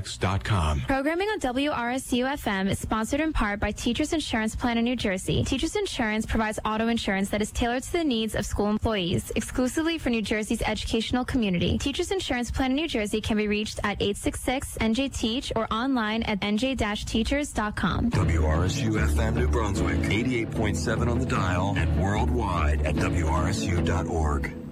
WRSUFM.com. Programming on WRSU FM is sponsored in part by Teachers Insurance Plan of New Jersey. Teachers Insurance provides auto insurance that is tailored to the needs of school employees, exclusively for New Jersey's educational community. Teachers Insurance Plan of New Jersey can be reached at 866 NJ Teach or online at nj-teachers.com. WRSU FM New Brunswick, 88.7 on the dial and worldwide at WRSU.org.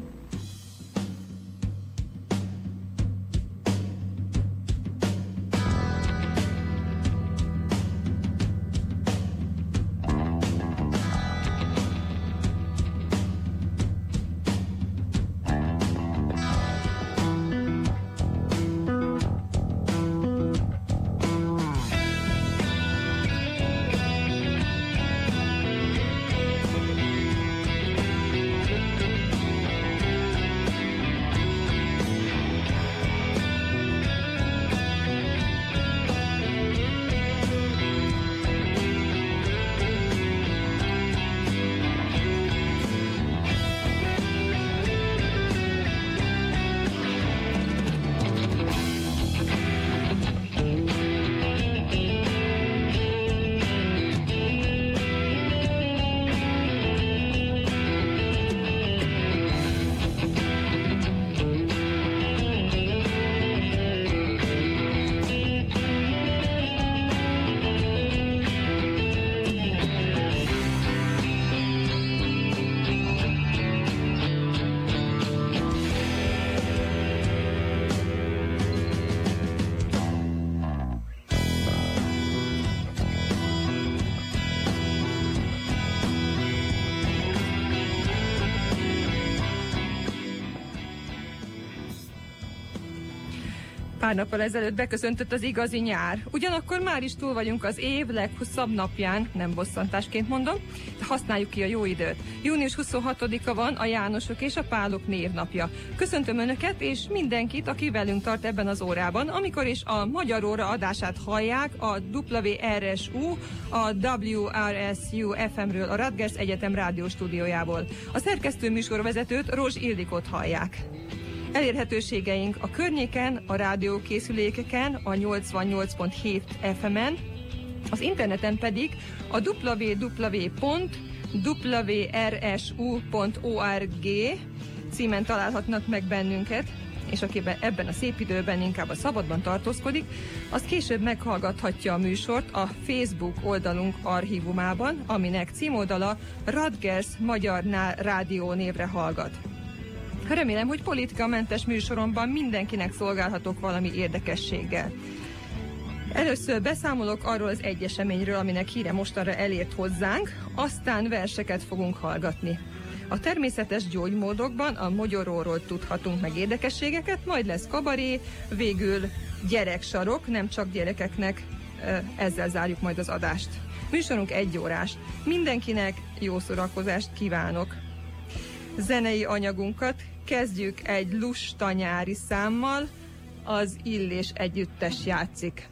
Pár nappal ezelőtt beköszöntött az igazi nyár. Ugyanakkor már is túl vagyunk az év leghosszabb napján, nem bosszantásként mondom, de használjuk ki a jó időt. Június 26-a van a Jánosok és a Pálok névnapja. Köszöntöm Önöket és mindenkit, aki velünk tart ebben az órában, amikor is a Magyar Óra adását hallják a WRSU, a WRSU FM-ről, a Radgers Egyetem rádióstúdiójából. A szerkesztő műsorvezetőt Rozs Ildikot hallják. Elérhetőségeink a környéken, a rádiókészülékeken, a 88.7 FM-en, az interneten pedig a www.wrsu.org címen találhatnak meg bennünket, és aki ebben a szép időben inkább a szabadban tartózkodik, az később meghallgathatja a műsort a Facebook oldalunk archívumában, aminek címoldala Radgers Magyar Rádió névre hallgat. Remélem, hogy politikamentes műsoromban mindenkinek szolgálhatok valami érdekességgel. Először beszámolok arról az egy eseményről, aminek híre mostanra elért hozzánk, aztán verseket fogunk hallgatni. A természetes gyógymódokban a mogyoróról tudhatunk meg érdekességeket, majd lesz kabaré, végül gyereksarok, nem csak gyerekeknek, ezzel zárjuk majd az adást. Műsorunk egy órás. Mindenkinek jó szórakozást kívánok! Zenei anyagunkat Kezdjük egy lusta nyári számmal, az Illés együttes játszik.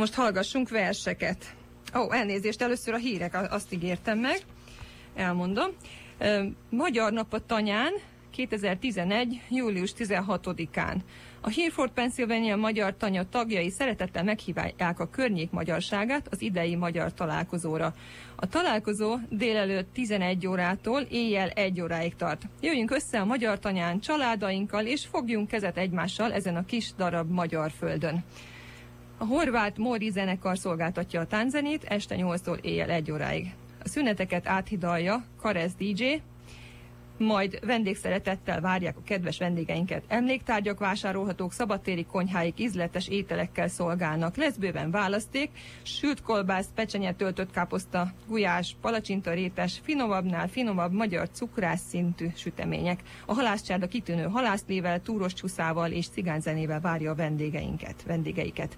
Most hallgassunk verseket. Ó, oh, elnézést, először a hírek, azt ígértem meg. Elmondom. Magyar nap a tanyán, 2011. július 16-án. A Hereford, Pennsylvania Magyar Tanya tagjai szeretettel meghívják a környék magyarságát az idei magyar találkozóra. A találkozó délelőtt 11 órától éjjel 1 óráig tart. Jöjjünk össze a Magyar Tanyán családainkkal, és fogjunk kezet egymással ezen a kis darab magyar földön. A horvát Móri zenekar szolgáltatja a tánzenét este 8-tól éjjel 1 óráig. A szüneteket áthidalja Karez DJ, majd vendégszeretettel várják a kedves vendégeinket. Emléktárgyak vásárolhatók, szabadtéri konyháik ízletes ételekkel szolgálnak. Lesz bőven választék, sült kolbász, pecsenye, töltött káposzta, gulyás, palacsinta rétes, finomabbnál finomabb magyar cukrász szintű sütemények. A halászcsárda kitűnő halászlével, túros csúszával és cigányzenével várja a vendégeinket, vendégeiket.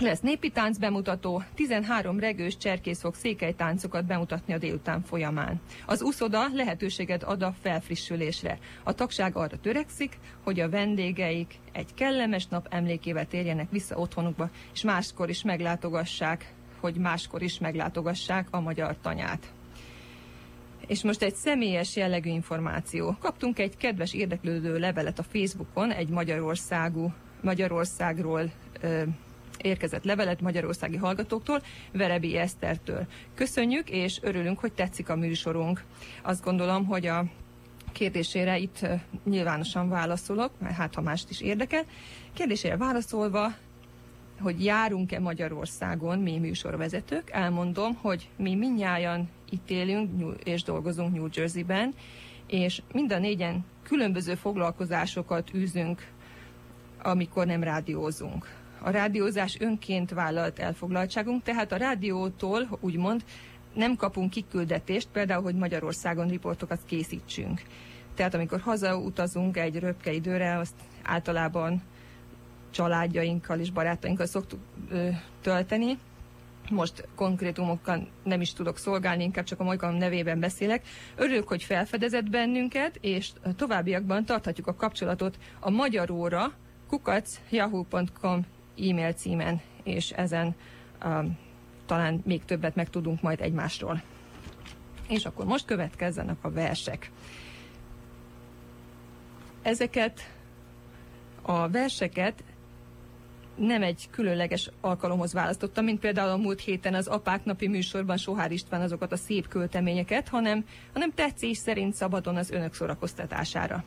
Lesz népi tánc bemutató, 13 regős cserkész fog székely táncokat bemutatni a délután folyamán. Az úszoda lehetőséget ad a felfrissülésre. A tagság arra törekszik, hogy a vendégeik egy kellemes nap emlékével térjenek vissza otthonukba, és máskor is meglátogassák, hogy máskor is meglátogassák a magyar tanyát. És most egy személyes jellegű információ. Kaptunk egy kedves érdeklődő levelet a Facebookon, egy Magyarországú, Magyarországról érkezett levelet magyarországi hallgatóktól, Verebi Esztertől. Köszönjük, és örülünk, hogy tetszik a műsorunk. Azt gondolom, hogy a kérdésére itt nyilvánosan válaszolok, mert hát ha mást is érdekel. Kérdésére válaszolva, hogy járunk-e Magyarországon mi műsorvezetők, elmondom, hogy mi minnyáján itt élünk és dolgozunk New Jersey-ben, és mind a négyen különböző foglalkozásokat űzünk, amikor nem rádiózunk a rádiózás önként vállalt elfoglaltságunk, tehát a rádiótól úgymond nem kapunk kiküldetést, például, hogy Magyarországon riportokat készítsünk. Tehát amikor hazautazunk egy röpke időre, azt általában családjainkkal és barátainkkal szoktuk ö, tölteni. Most konkrétumokkal nem is tudok szolgálni, inkább csak a magam nevében beszélek. Örülök, hogy felfedezett bennünket, és továbbiakban tarthatjuk a kapcsolatot a magyaróra kukac.yahoo.com e-mail címen, és ezen um, talán még többet megtudunk majd egymásról. És akkor most következzenek a versek. Ezeket a verseket nem egy különleges alkalomhoz választottam, mint például a múlt héten az Apák napi műsorban Sohár István azokat a szép költeményeket, hanem, hanem tetszés szerint szabadon az önök szórakoztatására.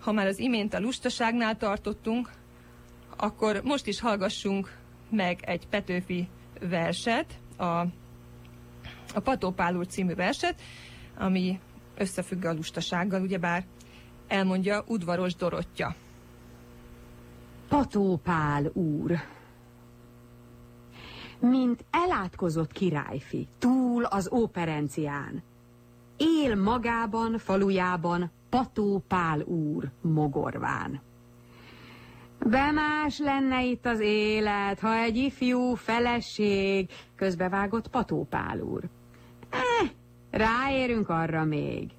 Ha már az imént a lustaságnál tartottunk, akkor most is hallgassunk meg egy Petőfi verset, a, a Patópál úr című verset, ami összefügg a lustasággal, ugyebár elmondja udvaros Dorottya. Patópál úr, mint elátkozott királyfi, túl az óperencián, él magában, falujában Patópál úr mogorván. Bemás lenne itt az élet, ha egy ifjú feleség, közbevágott Patópál úr. Eh, ráérünk arra még.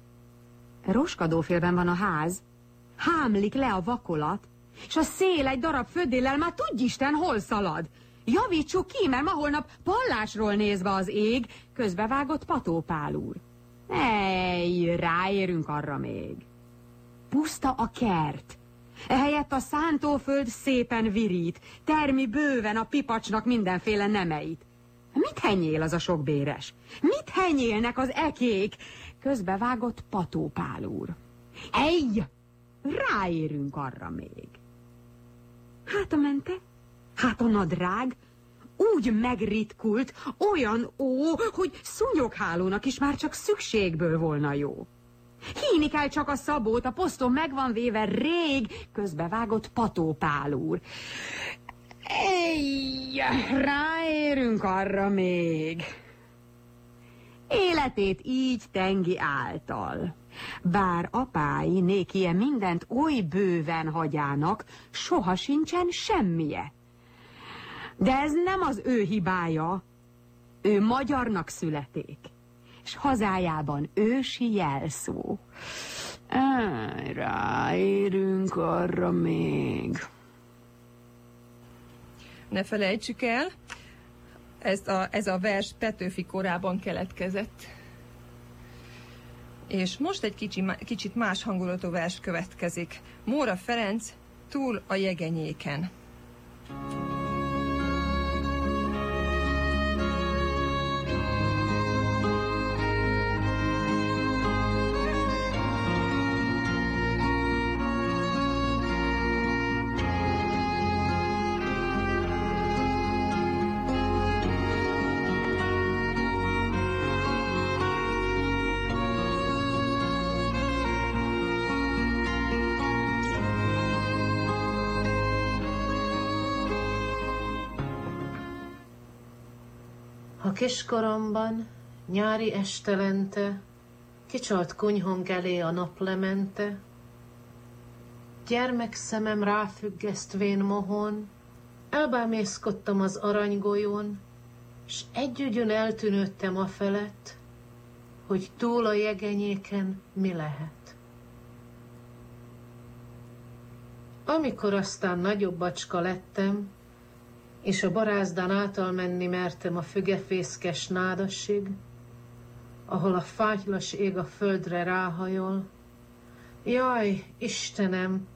Roskadófélben van a ház, hámlik le a vakolat, és a szél egy darab földéllel már tudj Isten, hol szalad. Javítsuk ki, mert ma holnap pallásról nézve az ég, közbevágott Patópál úr. Ej, ráérünk arra még. Puszta a kert, Ehelyett a szántóföld szépen virít, termi bőven a pipacsnak mindenféle nemeit. Mit henyél az a sok béres? Mit henyélnek az ekék? Közbevágott patópál úr. Ej! Ráérünk arra még. Hát a mente? Hát a nadrág? Úgy megritkult, olyan ó, hogy szúnyoghálónak is már csak szükségből volna jó. Híni kell csak a szabót, a poszton meg van véve rég, közbevágott patópál úr. Ej, ráérünk arra még. Életét így tengi által. Bár apái nékie mindent oly bőven hagyának, soha sincsen semmije. De ez nem az ő hibája. Ő magyarnak születék és hazájában ősi jelszó. Áj, ráérünk arra még. ne felejtsük el, ez a, ez a vers Petőfi korában keletkezett. És most egy kicsi, kicsit más hangulatú vers következik. Móra Ferenc, túl a jegenyéken. thank you kiskoromban, nyári estelente, kicsalt kunyhom elé a naplemente, gyermekszemem ráfüggesztvén mohon, elbámészkodtam az aranygolyón, s együgyön eltűnődtem a felett, hogy túl a jegenyéken mi lehet. Amikor aztán nagyobb bacska lettem, és a barázdán által menni mertem a fügefészkes nádasig, ahol a fátylas ég a földre ráhajol. Jaj, Istenem,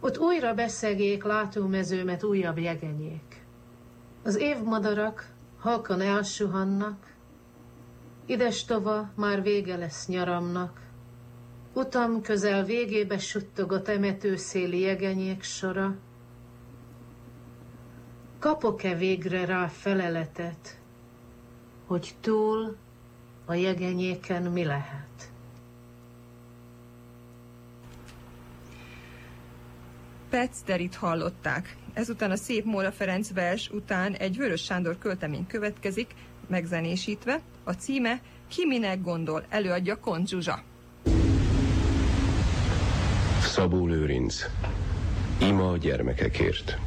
ott újra beszegék látómezőmet újabb jegenyék. Az évmadarak halkan elsuhannak, Idestova már vége lesz nyaramnak, Utam közel végébe suttog a temetőszéli jegenyék sora, Kapok-e végre rá feleletet, hogy túl a jegenyéken mi lehet? Petszterit hallották. Ezután a szép Móra Ferenc vers után egy Vörös Sándor költemény következik, megzenésítve. A címe Ki minek gondol, előadja Kont Zsuzsa. Szabó Lőrinc. Ima a gyermekekért.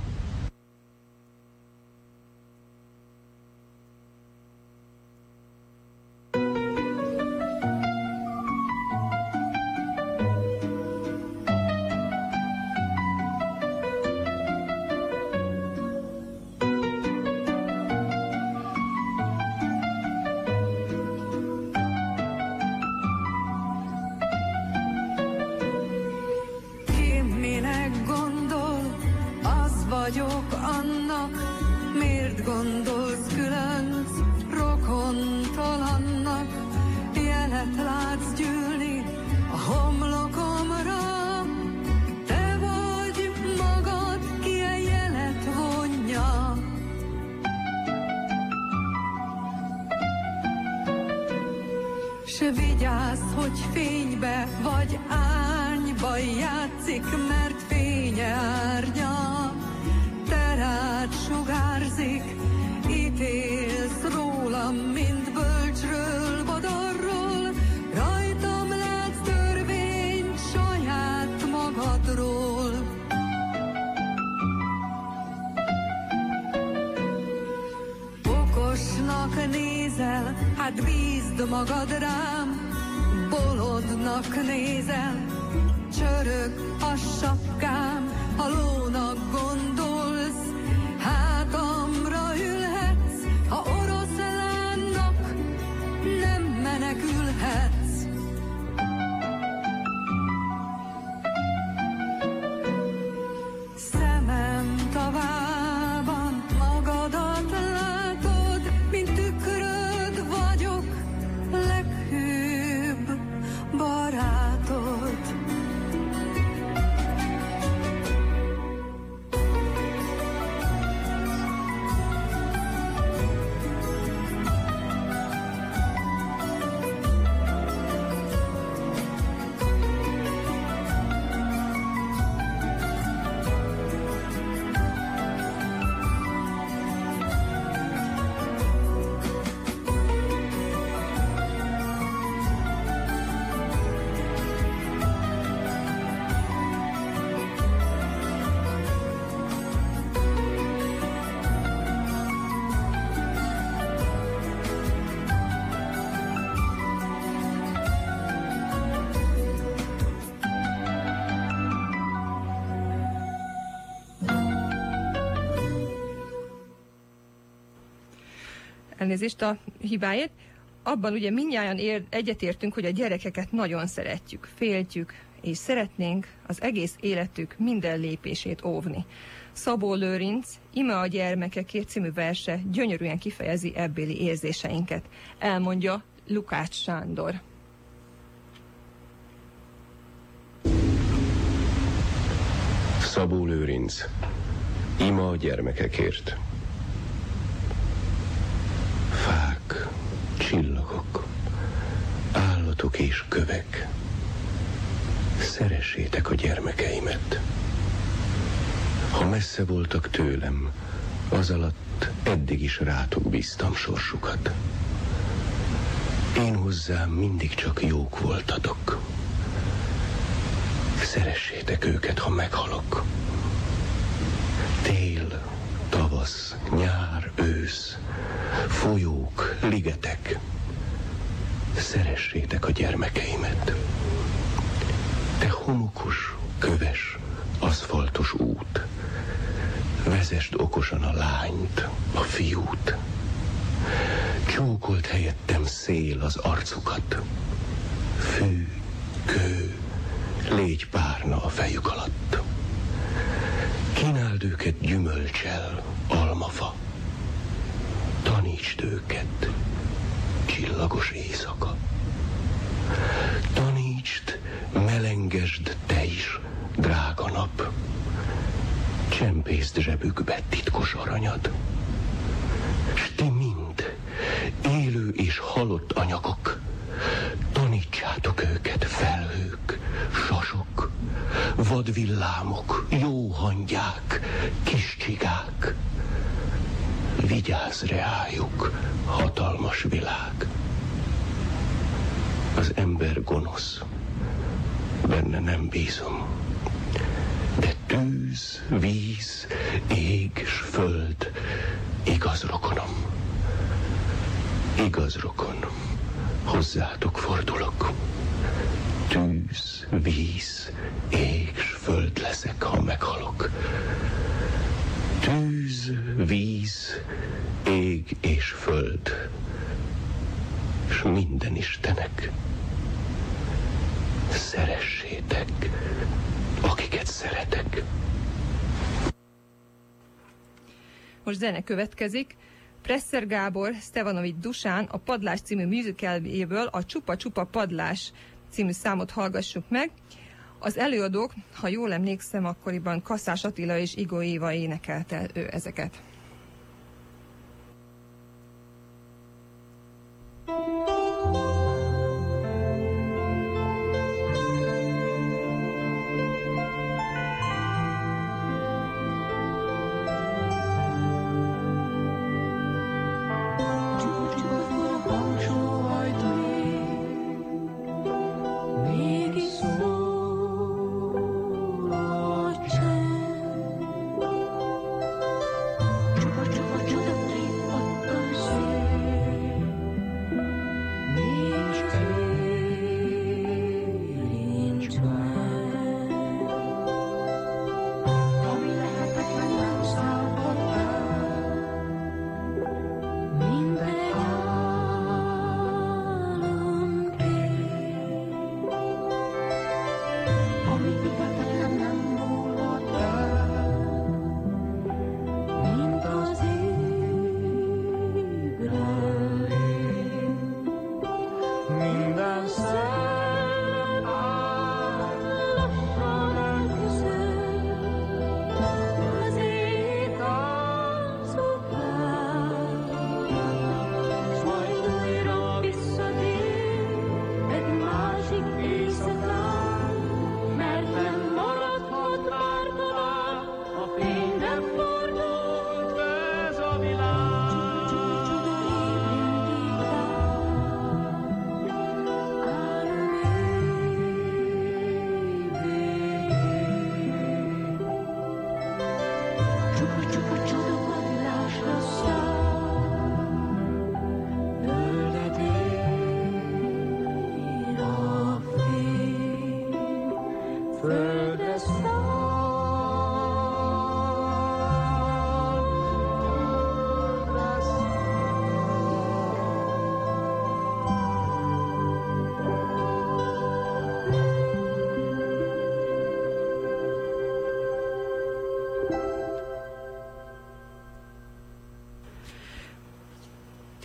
Elnézést a hibáért, abban ugye mindjárt ér, egyetértünk, hogy a gyerekeket nagyon szeretjük, féltjük, és szeretnénk az egész életük minden lépését óvni. Szabó Lőrinc, Ime a gyermekekért című verse gyönyörűen kifejezi ebbéli érzéseinket. Elmondja Lukács Sándor. Szabó Lőrinc, ima a gyermekekért. Fák, csillagok, állatok és kövek. Szeressétek a gyermekeimet. Ha messze voltak tőlem, az alatt eddig is rátok bíztam sorsukat. Én hozzám mindig csak jók voltatok. Szeressétek őket, ha meghalok. Tél, tavasz, nyár, ősz, folyók, ligetek. Szeressétek a gyermekeimet. Te homokos, köves, aszfaltos út. Vezest okosan a lányt, a fiút. Csókolt helyettem szél az arcukat. Fű, kő, légy párna a fejük alatt. Kínáld őket gyümölcsel, almafa. Tanítsd őket, csillagos éjszaka. Tanítsd, melengesd te is, drága nap. Csempészd zsebükbe titkos aranyad. S ti mind, élő és halott anyagok, tanítsátok őket felhők, sasok, vadvillámok, jó hangyák, kis csigák. Vigyázz reájuk, hatalmas világ. Az ember gonosz, benne nem bízom. De tűz, víz, ég s föld, igaz rokonom. Igaz rokon, hozzátok fordulok. Tűz, víz, ég s föld leszek, ha meghalok. Tűz, víz, ég és föld, és minden istenek. Szeressétek, akiket szeretek. Most zene következik. Presser Gábor, Stevanovic Dusán a Padlás című musicalből a Csupa Csupa Padlás című számot hallgassuk meg. Az előadók, ha jól emlékszem, akkoriban Kasszás Attila és Igó Éva énekelte ő ezeket.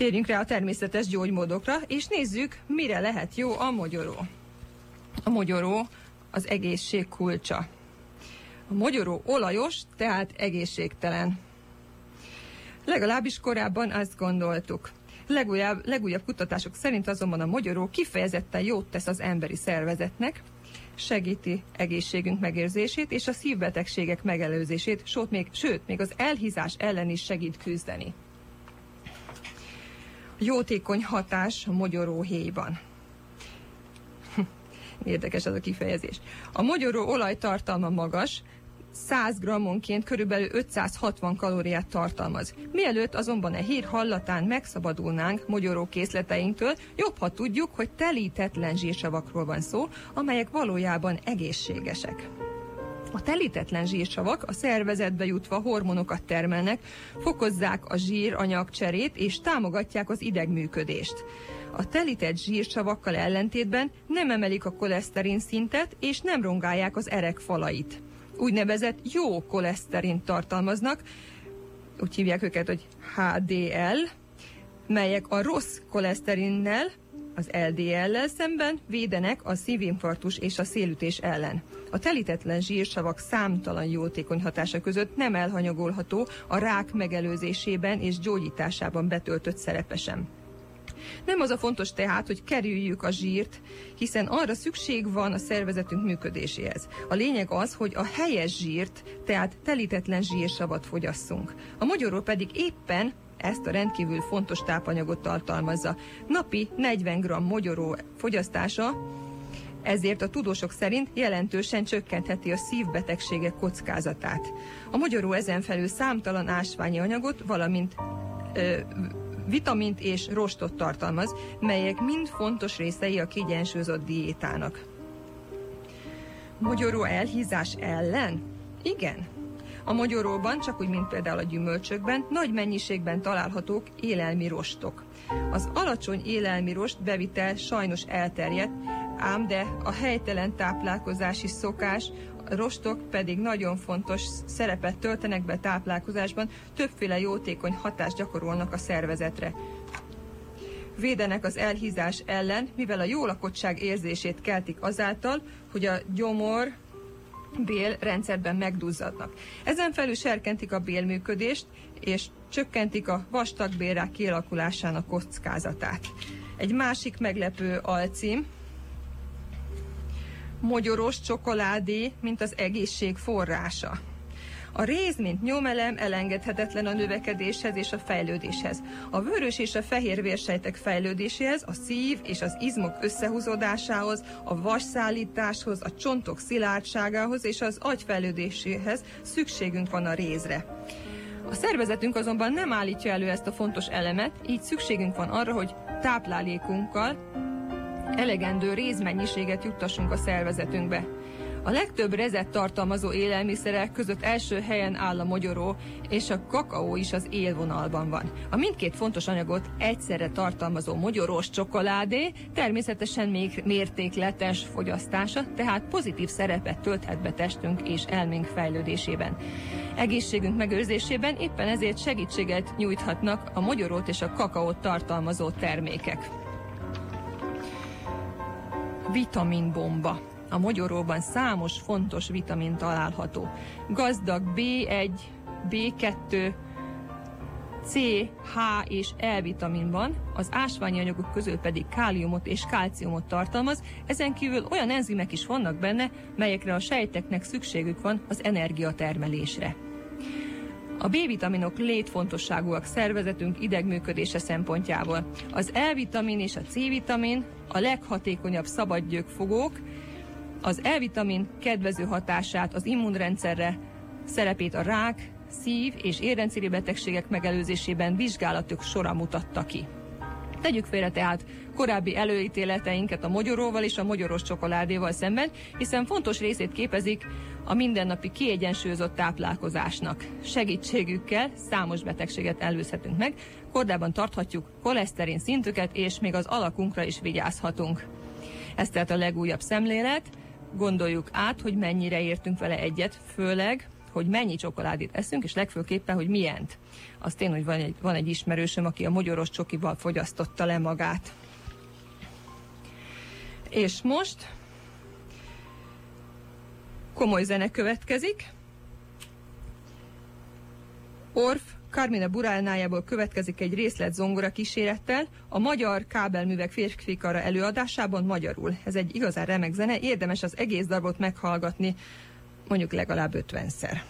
Térjünk rá a természetes gyógymódokra, és nézzük, mire lehet jó a mogyoró. A mogyoró az egészség kulcsa. A mogyoró olajos, tehát egészségtelen. Legalábbis korábban azt gondoltuk. Legújabb, legújabb kutatások szerint azonban a mogyoró kifejezetten jót tesz az emberi szervezetnek, segíti egészségünk megérzését és a szívbetegségek megelőzését, sőt még, sőt, még az elhízás ellen is segít küzdeni. Jótékony hatás a mogyoró héjban. Érdekes ez a kifejezés. A mogyoró olajtartalma magas, 100 grammonként körülbelül 560 kalóriát tartalmaz. Mielőtt azonban a hír hallatán megszabadulnánk mogyoró készleteinktől, jobb, ha tudjuk, hogy telítetlen zsírsavakról van szó, amelyek valójában egészségesek. A telítetlen zsírsavak a szervezetbe jutva hormonokat termelnek, fokozzák a zsír anyagcserét és támogatják az idegműködést. A telített zsírsavakkal ellentétben nem emelik a koleszterin szintet és nem rongálják az erek falait úgynevezett jó koleszterin tartalmaznak, úgy hívják őket, hogy HDL, melyek a rossz koleszterinnel, az LDL-lel szemben védenek a szívinfarktus és a szélütés ellen. A telítetlen zsírsavak számtalan jótékony hatása között nem elhanyagolható a rák megelőzésében és gyógyításában betöltött szerepe sem. Nem az a fontos tehát, hogy kerüljük a zsírt, hiszen arra szükség van a szervezetünk működéséhez. A lényeg az, hogy a helyes zsírt, tehát telítetlen zsírsavat fogyasszunk. A magyaró pedig éppen ezt a rendkívül fontos tápanyagot tartalmazza. Napi 40 g mogyoró fogyasztása ezért a tudósok szerint jelentősen csökkentheti a szívbetegségek kockázatát. A magyaró ezen felül számtalan ásványi anyagot, valamint ö, vitamint és rostot tartalmaz, melyek mind fontos részei a kiegyensúlyozott diétának. Mogyoró elhízás ellen? Igen. A mogyoróban, csak úgy, mint például a gyümölcsökben, nagy mennyiségben találhatók élelmi rostok. Az alacsony élelmi rost bevitel sajnos elterjedt, ám de a helytelen táplálkozási szokás, rostok pedig nagyon fontos szerepet töltenek be táplálkozásban, többféle jótékony hatást gyakorolnak a szervezetre. Védenek az elhízás ellen, mivel a jó lakottság érzését keltik azáltal, hogy a gyomor, bél rendszerben megduzzadnak. Ezen felül serkentik a bélműködést, és csökkentik a vastagbélrák kialakulásának kockázatát. Egy másik meglepő alcím, mogyoros csokoládé, mint az egészség forrása. A réz, mint nyomelem elengedhetetlen a növekedéshez és a fejlődéshez. A vörös és a fehér vérsejtek fejlődéséhez, a szív és az izmok összehúzódásához, a vasszállításhoz, a csontok szilárdságához és az agy fejlődéséhez szükségünk van a rézre. A szervezetünk azonban nem állítja elő ezt a fontos elemet, így szükségünk van arra, hogy táplálékunkkal, elegendő rézmennyiséget juttassunk a szervezetünkbe. A legtöbb rezet tartalmazó élelmiszerek között első helyen áll a mogyoró, és a kakaó is az élvonalban van. A mindkét fontos anyagot egyszerre tartalmazó mogyorós csokoládé természetesen még mértékletes fogyasztása, tehát pozitív szerepet tölthet be testünk és elménk fejlődésében. Egészségünk megőrzésében éppen ezért segítséget nyújthatnak a mogyorót és a kakaót tartalmazó termékek vitaminbomba. A mogyoróban számos fontos vitamin található. Gazdag B1, B2, C, H és E vitamin van, az ásványi anyagok közül pedig káliumot és kálciumot tartalmaz, ezen kívül olyan enzimek is vannak benne, melyekre a sejteknek szükségük van az energiatermelésre. A B-vitaminok létfontosságúak szervezetünk idegműködése szempontjából. Az E-vitamin és a C-vitamin a leghatékonyabb szabadgyökfogók, az E-vitamin kedvező hatását az immunrendszerre, szerepét a rák, szív- és érrendszeri betegségek megelőzésében vizsgálatok sora mutatta ki. Tegyük félre tehát korábbi előítéleteinket a mogyoróval és a mogyoros csokoládéval szemben, hiszen fontos részét képezik a mindennapi kiegyensúlyozott táplálkozásnak. Segítségükkel számos betegséget előzhetünk meg, kordában tarthatjuk koleszterin szintüket, és még az alakunkra is vigyázhatunk. Ez tehát a legújabb szemlélet, gondoljuk át, hogy mennyire értünk vele egyet, főleg, hogy mennyi csokoládét eszünk, és legfőképpen, hogy milyent. Azt én, hogy van egy, van egy ismerősöm, aki a mogyoros csokival fogyasztotta le magát. És most komoly zene következik. Orf Carmina Burálnájából következik egy részlet zongora kísérettel, a magyar kábelművek férfikara előadásában magyarul. Ez egy igazán remek zene, érdemes az egész darabot meghallgatni, mondjuk legalább ötvenszer.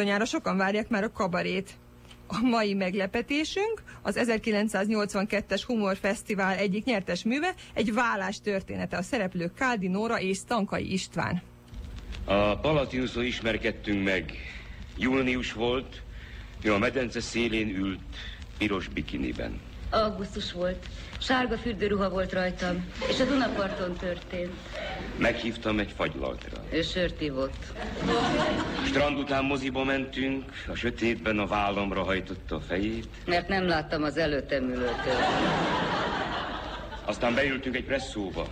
Bizonyára sokan várják már a kabarét. A mai meglepetésünk az 1982-es Humor Fesztivál egyik nyertes műve, egy vállás története. A szereplők Káldi Nóra és Stankai István. A Palatinuszon ismerkedtünk meg. Június volt, ő a medence szélén ült, piros bikiniben. Augusztus volt. Sárga fürdőruha volt rajtam, és a Dunaparton történt. Meghívtam egy fagylaltra. Ő sört ivott. Strand után moziba mentünk, a sötétben a vállamra hajtotta a fejét. Mert nem láttam az előttem ülőtől. Aztán beültünk egy presszóba.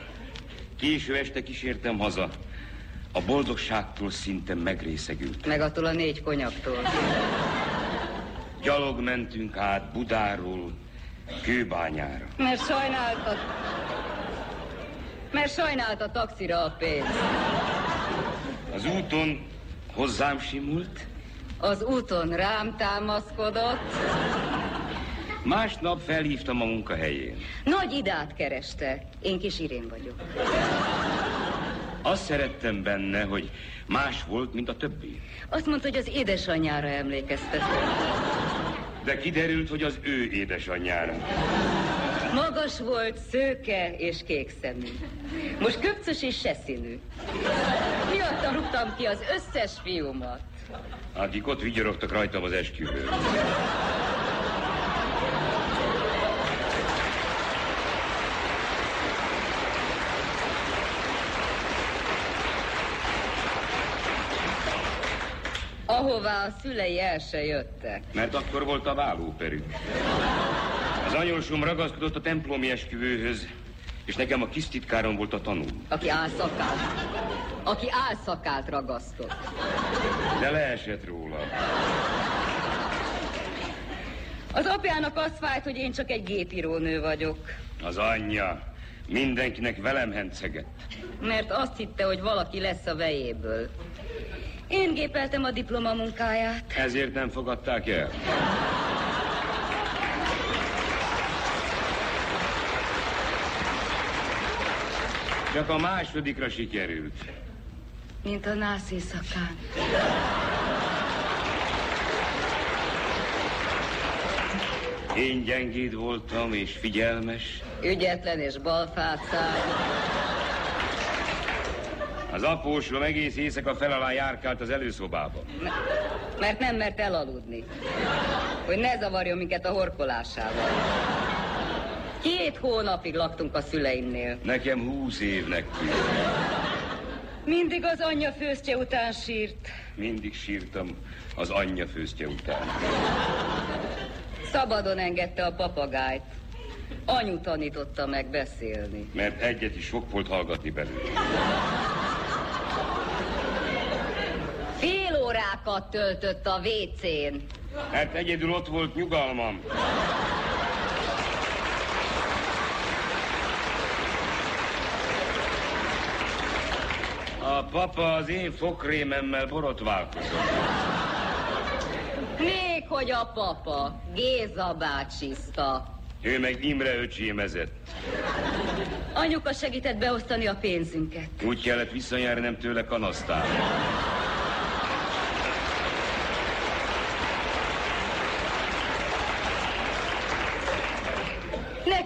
Késő este kísértem haza. A boldogságtól szinte megrészegült. Meg attól a négy konyaktól. Gyalog mentünk át Budáról, Kőbányára. Mert sajnálta... Mert sajnálta taxira a pénzt. Az úton hozzám simult, Az úton rám támaszkodott. másnap felhívtam a munkahelyén. Nagy idát kereste. Én kis Irén vagyok. Azt szerettem benne, hogy más volt, mint a többi. Azt mondta, hogy az édesanyjára emlékeztet. De kiderült, hogy az ő édesanyjára. Magas volt, szőke és kék szemű. Most köpcös és seszínű. Miatta rúgtam ki az összes fiúmat. Akik ott vigyorogtak rajtam az esküvőn. Ahová a szülei el se jöttek. Mert akkor volt a vállóperük. Az anyósom ragaszkodott a templomi esküvőhöz, és nekem a kis titkárom volt a tanú. Aki álszakált. Aki álszakált ragasztott. De leesett róla. Az apjának az fájt, hogy én csak egy gépírónő vagyok. Az anyja mindenkinek velem hencegett. Mert azt hitte, hogy valaki lesz a vejéből. Én gépeltem a diplomamunkáját. Ezért nem fogadták el. Csak a másodikra sikerült. Mint a nász éjszakán. Én gyengéd voltam és figyelmes. Ügyetlen és balfátszál. Az apósról egész éjszaka fel alá járkált az előszobába. Mert nem mert elaludni. Hogy ne zavarjon minket a horkolásával. Két hónapig laktunk a szüleimnél. Nekem húsz évnek tűnt. Mindig az anyja főztje után sírt. Mindig sírtam az anyja főztje után. Szabadon engedte a papagájt. Anyu tanította meg beszélni. Mert egyet is sok volt hallgatni belőle. Fél órákat töltött a WC-n. Hát egyedül ott volt nyugalmam. A papa az én fokrémemmel borotválkozott. Még hogy a papa, Géza bácsiszta. Ő meg Imre öcsémezett. Anyuka segített beosztani a pénzünket. Úgy kellett visszanyernem tőle kanasztát.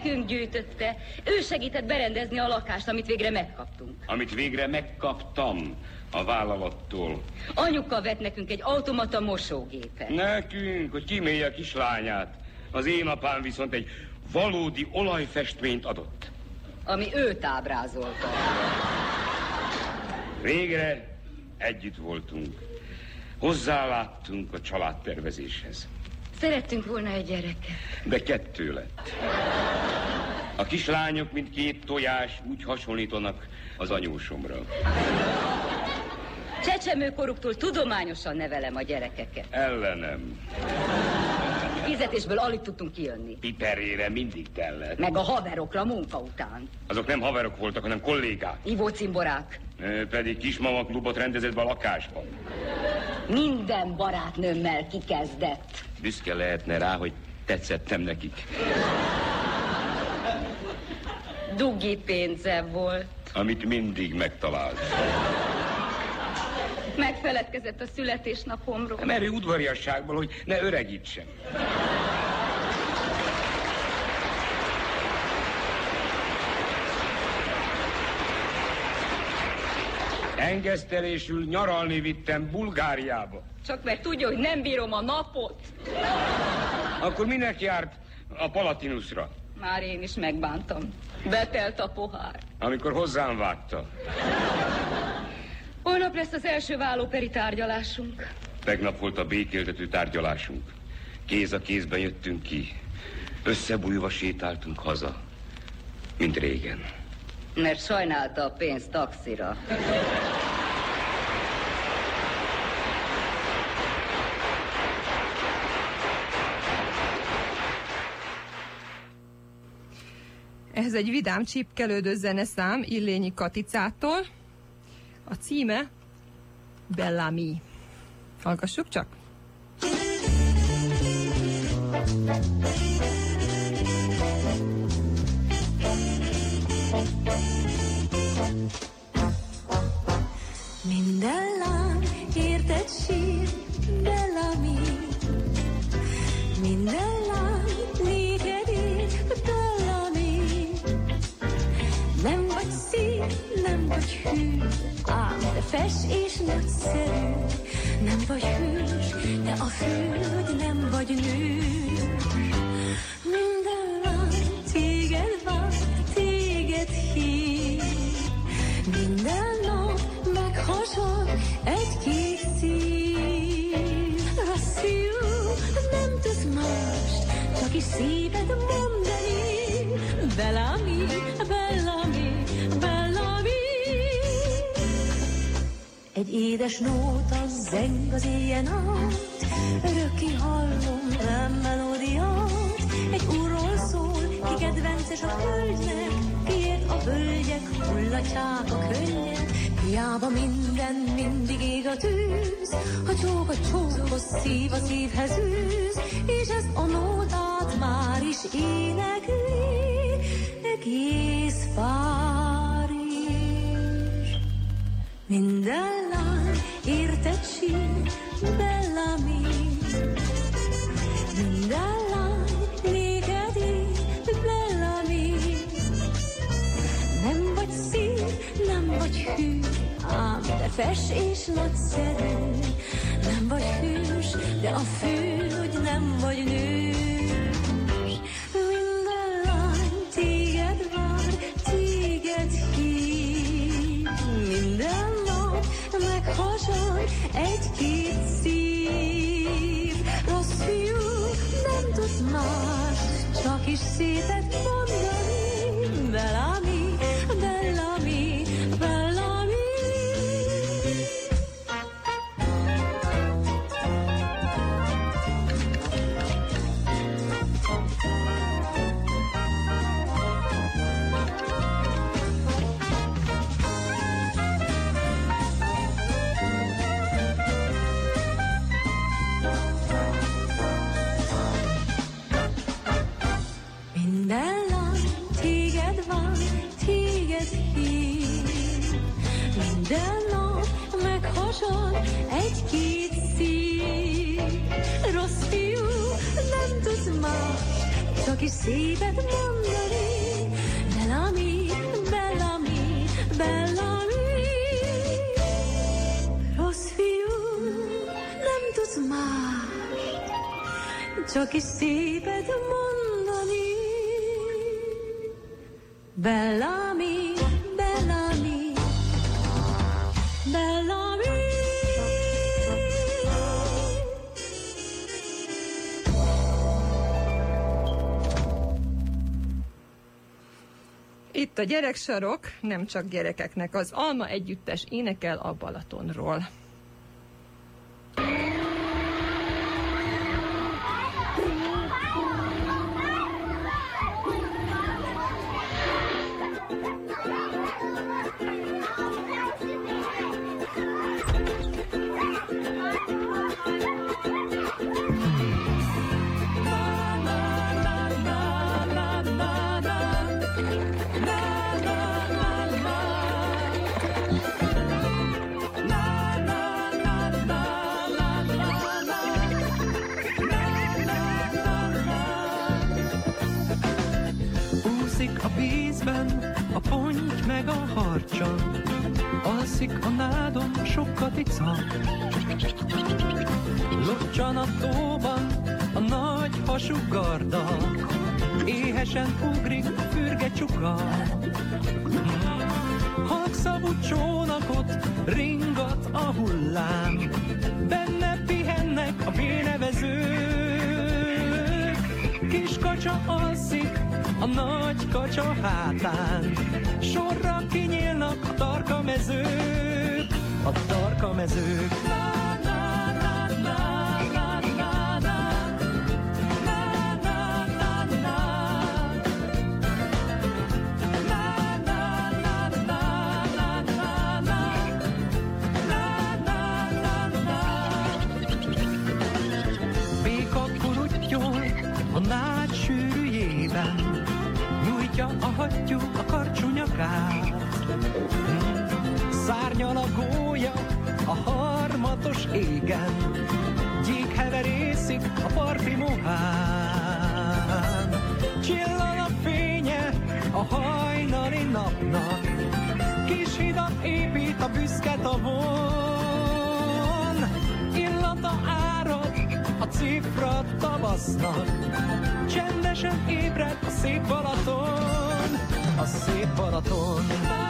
Nekünk gyűjtötte. Ő segített berendezni a lakást, amit végre megkaptunk. Amit végre megkaptam a vállalattól. Anyuka vett nekünk egy automata mosógépet. Nekünk, hogy kimélje a kislányát. Az én apám viszont egy valódi olajfestményt adott. Ami őt ábrázolta. Végre együtt voltunk. Hozzáláttunk a családtervezéshez. Szerettünk volna egy gyereket. De kettő lett. A kislányok, mint két tojás, úgy hasonlítanak az anyósomra. Csecsemőkoruktól tudományosan nevelem a gyerekeket. Ellenem. Fizetésből alig tudtunk kijönni. Piperére mindig kellett. Meg a haverokra munka után. Azok nem haverok voltak, hanem kollégák. Ivó cimborák. Ö, Pedig kismama klubot rendezett be a lakásban. Minden barátnőmmel kikezdett. Büszke lehetne rá, hogy tetszettem nekik. Dugi pénze volt. Amit mindig megtalált. Megfeledkezett a születésnapomról. Merő udvariasságból, hogy ne öregítsen. Engesztelésül nyaralni vittem Bulgáriába. Csak mert tudja, hogy nem bírom a napot. Akkor minek járt a Palatinusra? Már én is megbántam. Betelt a pohár. Amikor hozzám vágta. Holnap lesz az első vállóperi tárgyalásunk. Tegnap volt a békéltető tárgyalásunk. Kéz a kézben jöttünk ki. Összebújva sétáltunk haza. Mint régen. Mert sajnálta a pénzt taxira. Ez egy vidám csípkelődő zeneszám Illényi Katicától. A címe Bellamy. Hallgassuk csak. Minden lány érted sír, Bellamy. Minden lány néked ír, Bellamy. Nem vagy szív, nem vagy hű, ám te fes és nagyszerű. Nem vagy hős, de a föld nem vagy nő. Minden lány téged vár, téged hív. Minden nap meghasad egy-két szív. Rossz fiú, nem tudsz mást, csak is szíved mondani. Bellamy, Bellamy, Bellamy. Egy édes nóta zeng az éjjel át, Örökké hallom nem melódiát. Egy úrról szól, ki kedvences a Kiért a völgyek hullatják a könnyek. Hiába minden mindig ég a tűz, Ha csók a csókos szív a szívhez űz, És ez a nótát már is énekli, egész Párizs. Minden lány érted sír, Bellamy. Fes és nagyszerű. Nem vagy hős, de a fő, hogy nem vagy nős. A gyereksarok, nem csak gyerekeknek, az Alma Együttes énekel a Balatonról. Vízben a ponty meg a harcsa, alszik a nádon sok katica. Locsan a tóban a nagy hasú garda, éhesen ugrik fürge csuka. Halkszavú csónakot ringat a hullám, benne pihennek a bénevezők. Kis kacsa alszik a nagy kacsa hátán, sorra kinyílnak a tarka mezők, a tarka mezők. Hattyú a csillatos égen, gyík heverészik a parti mohán. Csillan a fénye a hajnali napnak, kis hidat épít a büszke tavon. Illata árad a cifra tavasznak, csendesen ébred a szép Balaton, a szép Balaton.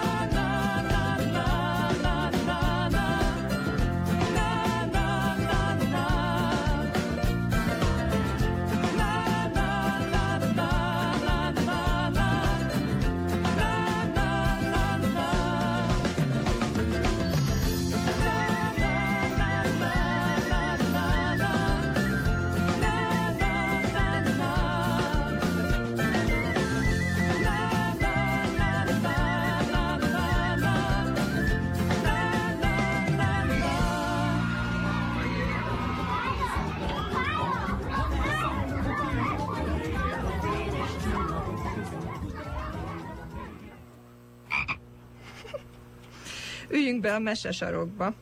A mesesarokba.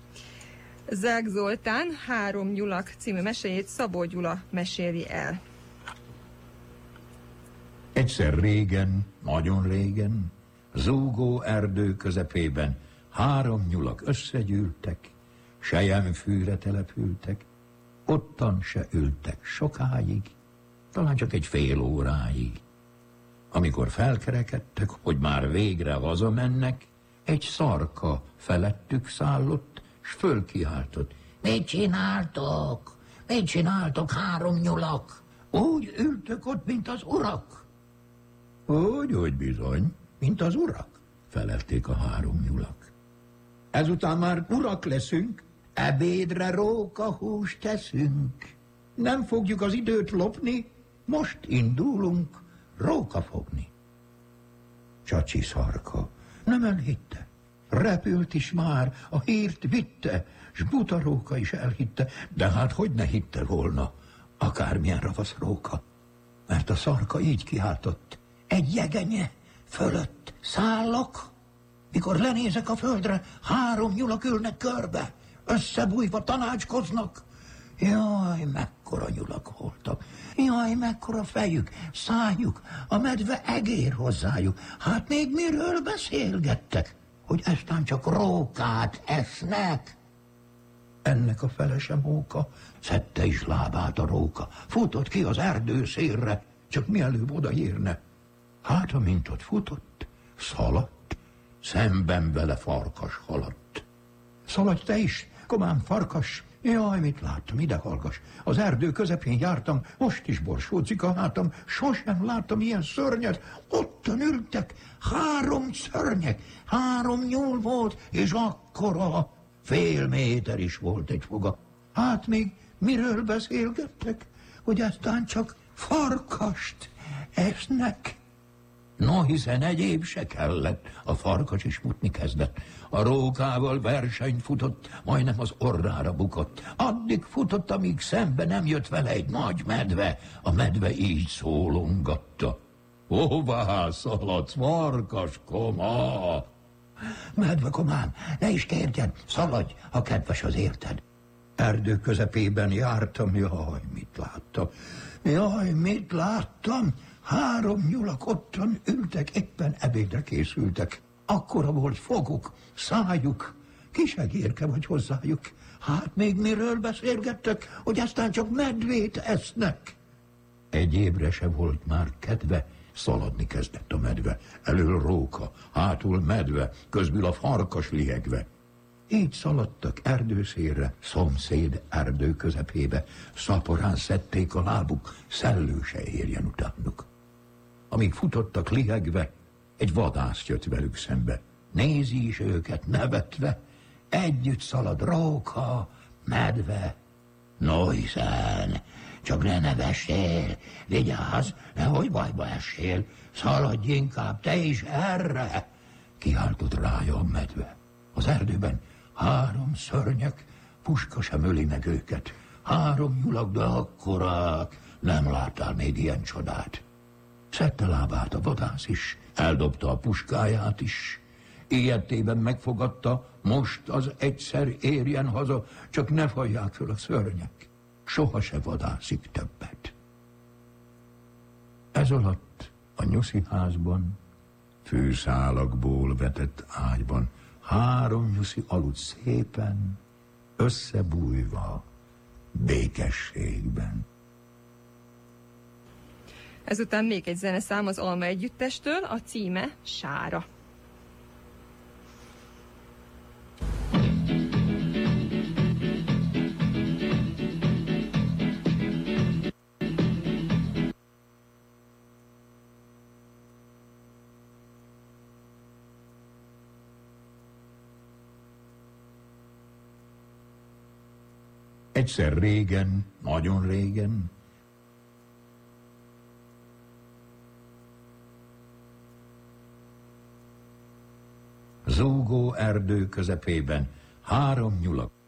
Zák Zoltán Három nyulak című meséjét Szabó Gyula meséli el. Egyszer régen, nagyon régen, zúgó erdő közepében három nyulak összegyűltek, sejemfűre települtek, ottan se ültek sokáig, talán csak egy fél óráig. Amikor felkerekedtek, hogy már végre hazamennek, egy szarka felettük szállott, s fölkiáltott. Mit csináltok? Mit csináltok, három nyulak? Úgy ültök ott, mint az urak. Úgy, úgy bizony, mint az urak, felelték a három nyulak. Ezután már urak leszünk, ebédre róka húst teszünk. Nem fogjuk az időt lopni, most indulunk róka fogni. Csacsi szarka nem elhitte. Repült is már, a hírt vitte, s buta róka is elhitte, de hát hogy ne hitte volna, akármilyen ravasz róka. Mert a szarka így kiáltott, egy jegenye fölött szállok, mikor lenézek a földre, három nyulak ülnek körbe, összebújva tanácskoznak. Jaj, mekkora nyulak voltak. Jaj, mekkora fejük, szájuk, a medve egér hozzájuk. Hát még miről beszélgettek? Hogy eztán csak rókát esznek? Ennek a felese móka szedte is lábát a róka. Futott ki az erdő szélre, csak mielőbb odaérne. Hát, amint ott futott, szaladt, szemben vele farkas haladt. Szaladj te is, komám farkas, Jaj, mit láttam, ide hallgass. Az erdő közepén jártam, most is borsócik a hátam, sosem láttam ilyen szörnyet. Ottan ültek, három szörnyek, három nyúl volt, és akkora, fél méter is volt egy foga. Hát még miről beszélgettek, hogy aztán csak farkast esznek. No, hiszen egyéb se kellett, a farkas is futni kezdett. A rókával versenyt futott, majdnem az orrára bukott. Addig futott, amíg szembe nem jött vele egy nagy medve. A medve így szólongatta. Hová szaladsz, farkas koma? Medve komám, ne is kérjen, szaladj, ha kedves az érted. Erdő közepében jártam, jaj, mit láttam. Jaj, mit láttam? Három nyulak ottan ültek, éppen ebédre készültek. Akkora volt foguk, szájuk, kisegérke vagy hozzájuk. Hát még miről beszélgettek, hogy aztán csak medvét esznek. Egy évre se volt már kedve, szaladni kezdett a medve. Elől róka, hátul medve, közbül a farkas liegve. Így szaladtak erdőszélre, szomszéd erdő közepébe, szaporán szedték a lábuk, szellő se érjen utánuk. Amíg futottak lihegve, egy vadász jött velük szembe. Nézi is őket nevetve, együtt szalad róka, medve. No hiszen, csak ne nevessél, vigyázz, nehogy bajba essél, szaladj inkább te is erre, kiáltott rája a medve. Az erdőben három szörnyek, puska sem öli meg őket. Három nyulak, de akkorák, nem láttál még ilyen csodát. Szedte lábát a vadász is, eldobta a puskáját is, ilyetében megfogadta, most az egyszer érjen haza, csak ne fajják föl a szörnyek. Soha se vadászik többet. Ez alatt a nyuszi házban, fűszálakból vetett ágyban, három nyuszi aludt szépen, összebújva, békességben. Ezután még egy zeneszám az Alma Együttestől, a címe Sára. Egyszer régen, nagyon régen, zúgó erdő közepében három nyulak.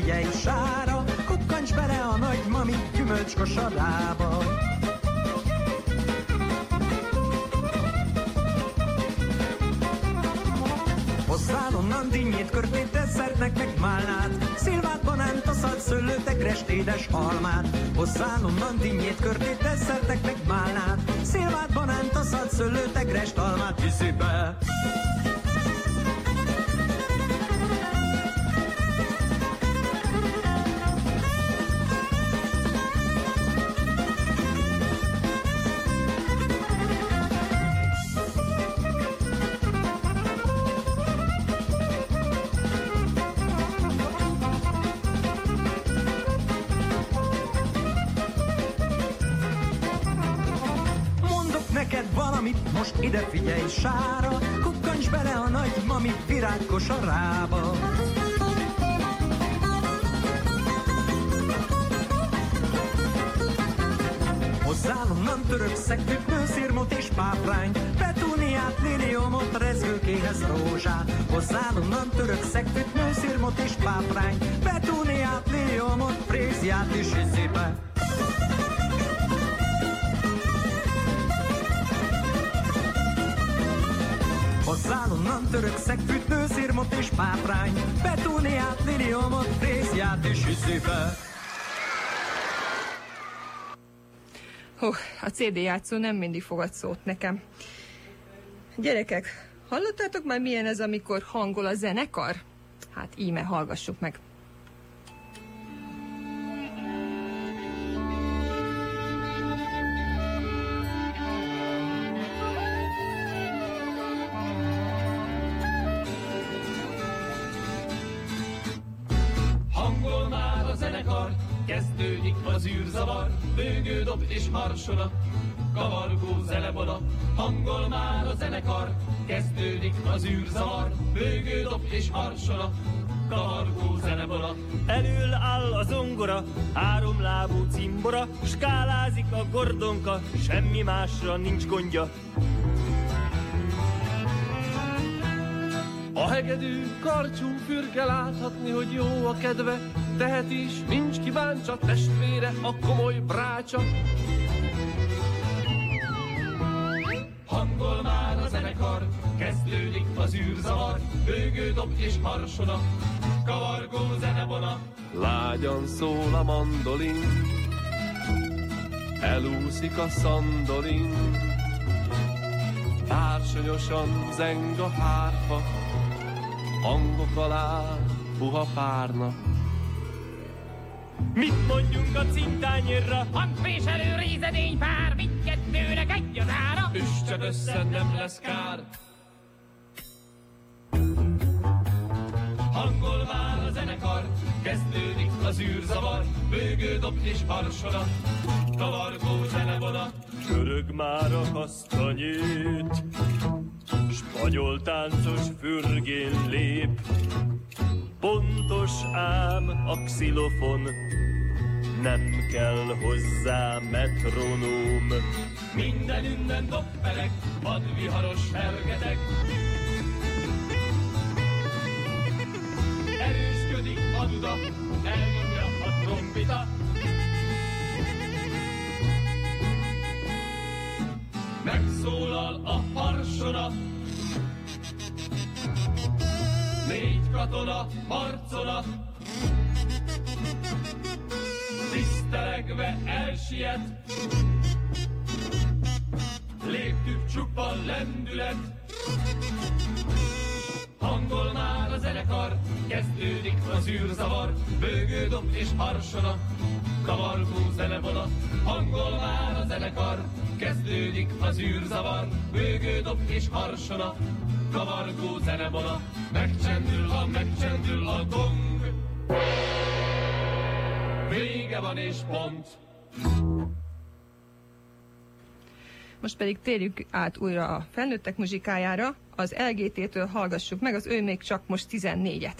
Figyelj sára, kukkancs bele a nagymami gyümölcskosarába. Hozzál onnan dinnyét, körtét, desszertnek meg málnát, szilvát, banánt, a szalt szőlőtek, restédes almát. Hozzál onnan dinnyét, körtét, desszertnek meg málnát, szilvát, banánt, a szalt szőlőtek, rest almát viszi be. Figyelj sára, kukkancs bele a nagymami virágkosarába. Hozzál onnan török szegtűt, nőszirmot és páfrányt, petúniát, liliomot, rezgőkéhez rózsát. Hozzál onnan török szegtűt, nőszirmot és páfrányt, petúniát, liliomot, fréziát és izébe. Hozzál onnan török szegfűt, nőszirmot és páfrány, petúniát, liliomot, fréziát és üzébe. Hú, a CD játszó nem mindig fogad szót nekem. Gyerekek, hallottátok már milyen ez, amikor hangol a zenekar? Hát íme hallgassuk meg. És harsona, kavargó zenebona. Hangol már a zenekar, kezdődik az űrzavar, bőgő dob és harsona, kavargó zenebona. Elől áll a zongora, három lábú cimbora, skálázik a gordonka, semmi másra nincs gondja. A hegedű karcsú fürge láthatni, hogy jó a kedve, tehet is, nincs kíváncsa testvére, a komoly brácsa. Hangol már a zenekar, kezdődik az űrzavar, bőgő dob és harsona, kavargó zenebona. Lágyan szól a mandolin, elúszik a szandolin, Társonyosan zeng a hárfa, hangok alá puha párna. Mit mondjunk a cintányérra? Hangféselő rézedény pár, mindkettőnek egy az ára. Üstsed össze, nem lesz kár. Hangol már a zenekar, kezdődik az űrzavar, bőgő dob és harsona. kavargó zenevonat. Körög már a kasztanyét, spanyol táncos fürgén lép. Pontos ám a xilofon, nem kell hozzá metronóm. Minden ünnen dopperek, vadviharos fergetek. Erősködik a duda, elnyomja a trombita. Megszólal a harsona. Katona harcolat. Tisztelegve elsiet. Léptük csupa lendület. Hangol már a zenekar, kezdődik az űrzavar, bőgő dob és harsona, kavargó zenevonat. Hangol már a zenekar, kezdődik az űrzavar, bőgő dob és harsona, kavargó zenevonat. Megcsendül a, megcsendül a gong. Vége van és pont. Most pedig térjük át újra a felnőttek muzsikájára. Az LGT-től hallgassuk meg az ő még csak most 14-et.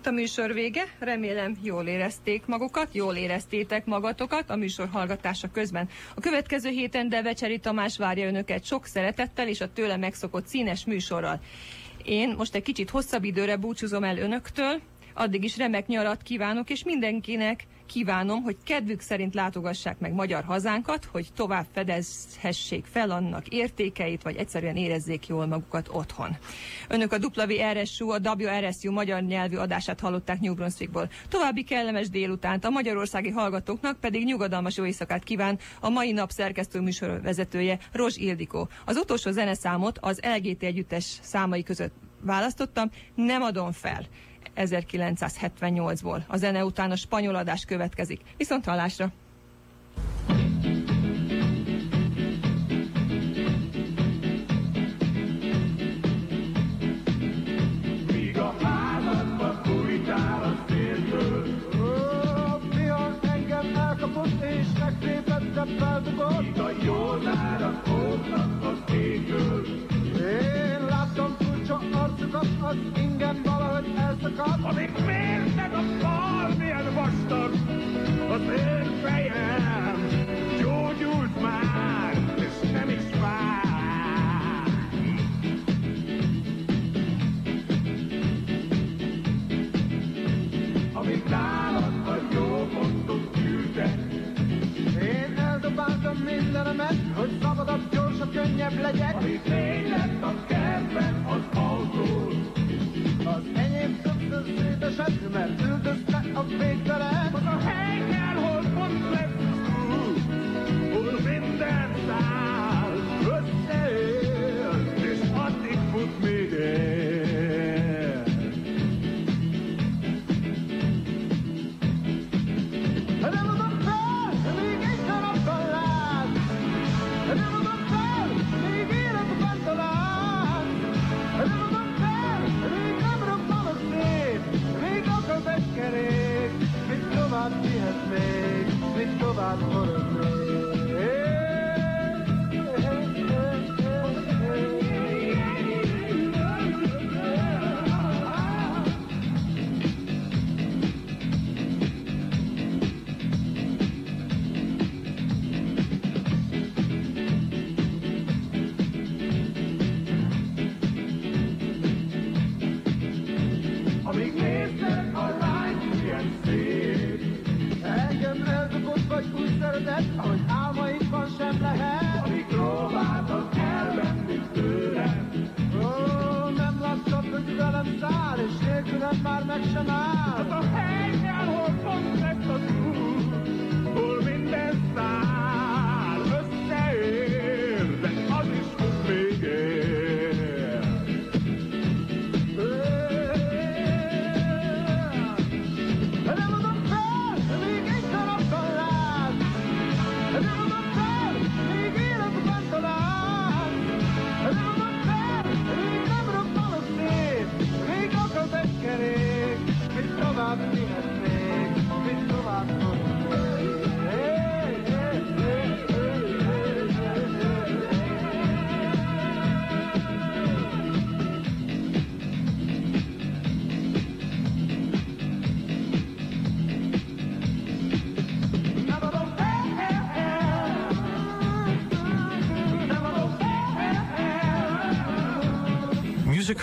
Itt a műsor vége, remélem jól érezték magukat, jól éreztétek magatokat a műsor hallgatása közben. A következő héten Devecseri Tamás várja önöket sok szeretettel és a tőle megszokott színes műsorral. Én most egy kicsit hosszabb időre búcsúzom el önöktől, addig is remek nyarat kívánok, és mindenkinek kívánom, hogy kedvük szerint látogassák meg magyar hazánkat, hogy tovább fedezhessék fel annak értékeit, vagy egyszerűen érezzék jól magukat otthon. Önök a WRSU, a WRSU magyar nyelvű adását hallották New Brunswickból. További kellemes délutánt a magyarországi hallgatóknak pedig nyugodalmas jó éjszakát kíván a mai nap szerkesztő műsor vezetője Rozs Ildikó. Az utolsó zeneszámot az LGT együttes számai között választottam, nem adom fel. 1978-ból. A zene után a spanyol adás következik. Viszont hallásra! Az ingem valahogy elszakadt, Amíg mérted a fal, milyen vastag az én fejem. Gyógyult már, és nem is vár. Amíg nálad a jó pontot gyűjtek. Én eldobáltam mindenemet, hogy szabadabb, gyorsabb, könnyebb legyek. Amíg lett a kertben az autó. Az enyém többször szétesett, mert üldözte a végtelen. Az a hely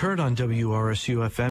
heard on WRSU FM